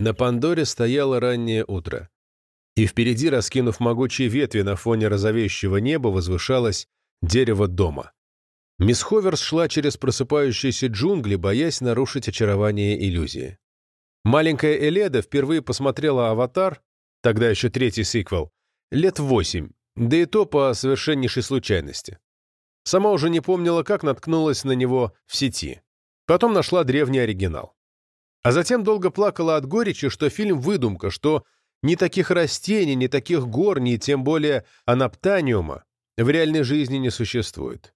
На Пандоре стояло раннее утро. И впереди, раскинув могучие ветви на фоне розовеющего неба, возвышалось дерево дома. Мисс Ховерс шла через просыпающиеся джунгли, боясь нарушить очарование иллюзии. Маленькая Эледа впервые посмотрела «Аватар», тогда еще третий сиквел, лет восемь, да и то по совершеннейшей случайности. Сама уже не помнила, как наткнулась на него в сети. Потом нашла древний оригинал. А затем долго плакала от горечи, что фильм «Выдумка», что ни таких растений, ни таких гор, ни тем более анаптаниума в реальной жизни не существует.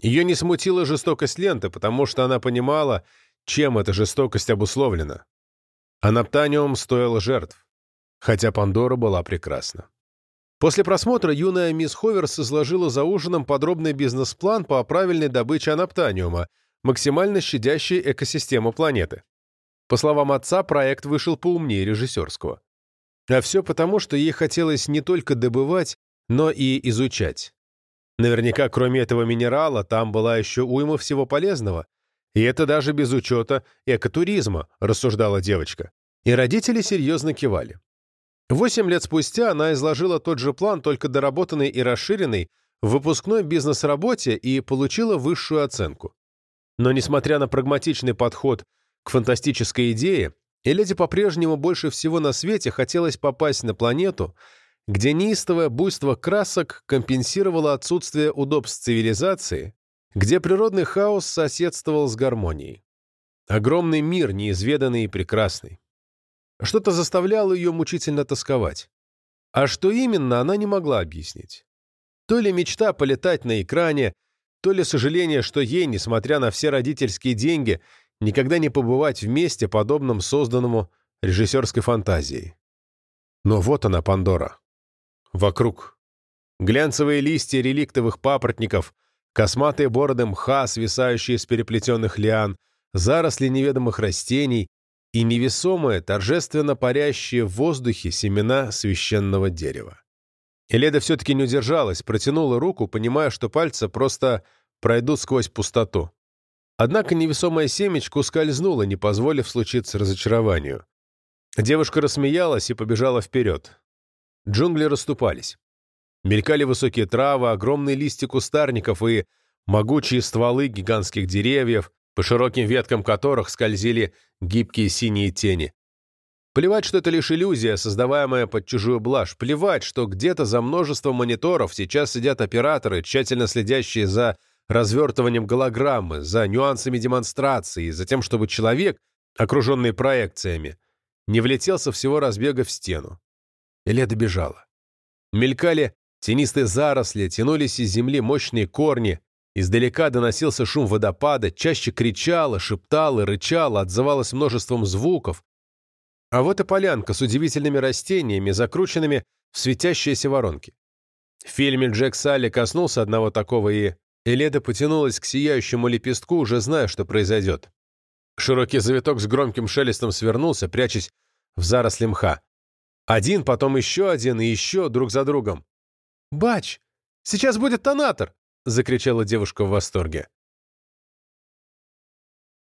Ее не смутила жестокость ленты, потому что она понимала, чем эта жестокость обусловлена. Анаптаниум стоил жертв, хотя Пандора была прекрасна. После просмотра юная мисс Ховерс изложила за ужином подробный бизнес-план по правильной добыче анаптаниума, максимально щадящей экосистему планеты. По словам отца, проект вышел поумнее режиссерского. А все потому, что ей хотелось не только добывать, но и изучать. Наверняка, кроме этого минерала, там была еще уйма всего полезного. И это даже без учета экотуризма, рассуждала девочка. И родители серьезно кивали. Восемь лет спустя она изложила тот же план, только доработанный и расширенный, в выпускной бизнес-работе и получила высшую оценку. Но несмотря на прагматичный подход к фантастической идее, Эледи по-прежнему больше всего на свете хотелось попасть на планету, где неистовое буйство красок компенсировало отсутствие удобств цивилизации, где природный хаос соседствовал с гармонией. Огромный мир, неизведанный и прекрасный. Что-то заставляло ее мучительно тосковать. А что именно, она не могла объяснить. То ли мечта полетать на экране, то ли сожаление, что ей, несмотря на все родительские деньги, никогда не побывать вместе, подобном созданному режиссерской фантазией. Но вот она, Пандора. Вокруг. Глянцевые листья реликтовых папоротников, косматые бороды мха, свисающие с переплетенных лиан, заросли неведомых растений и невесомые, торжественно парящие в воздухе семена священного дерева. Эледа все-таки не удержалась, протянула руку, понимая, что пальцы просто пройдут сквозь пустоту. Однако невесомая семечко ускользнула, не позволив случиться разочарованию. Девушка рассмеялась и побежала вперед. Джунгли расступались. Мелькали высокие травы, огромные листья кустарников и могучие стволы гигантских деревьев, по широким веткам которых скользили гибкие синие тени. Плевать, что это лишь иллюзия, создаваемая под чужую блажь. Плевать, что где-то за множество мониторов сейчас сидят операторы, тщательно следящие за развертыванием голограммы, за нюансами демонстрации, за тем, чтобы человек, окруженный проекциями, не влетел со всего разбега в стену. Эледа бежала. Мелькали тенистые заросли, тянулись из земли мощные корни, издалека доносился шум водопада, чаще кричала, шептала, рычала, отзывалась множеством звуков. А вот и полянка с удивительными растениями, закрученными в светящиеся воронки. В фильме Джек Салли коснулся одного такого, и Эледа потянулась к сияющему лепестку, уже зная, что произойдет. Широкий завиток с громким шелестом свернулся, прячась в заросли мха. Один, потом еще один и еще друг за другом. «Бач, сейчас будет тонатор!» — закричала девушка в восторге.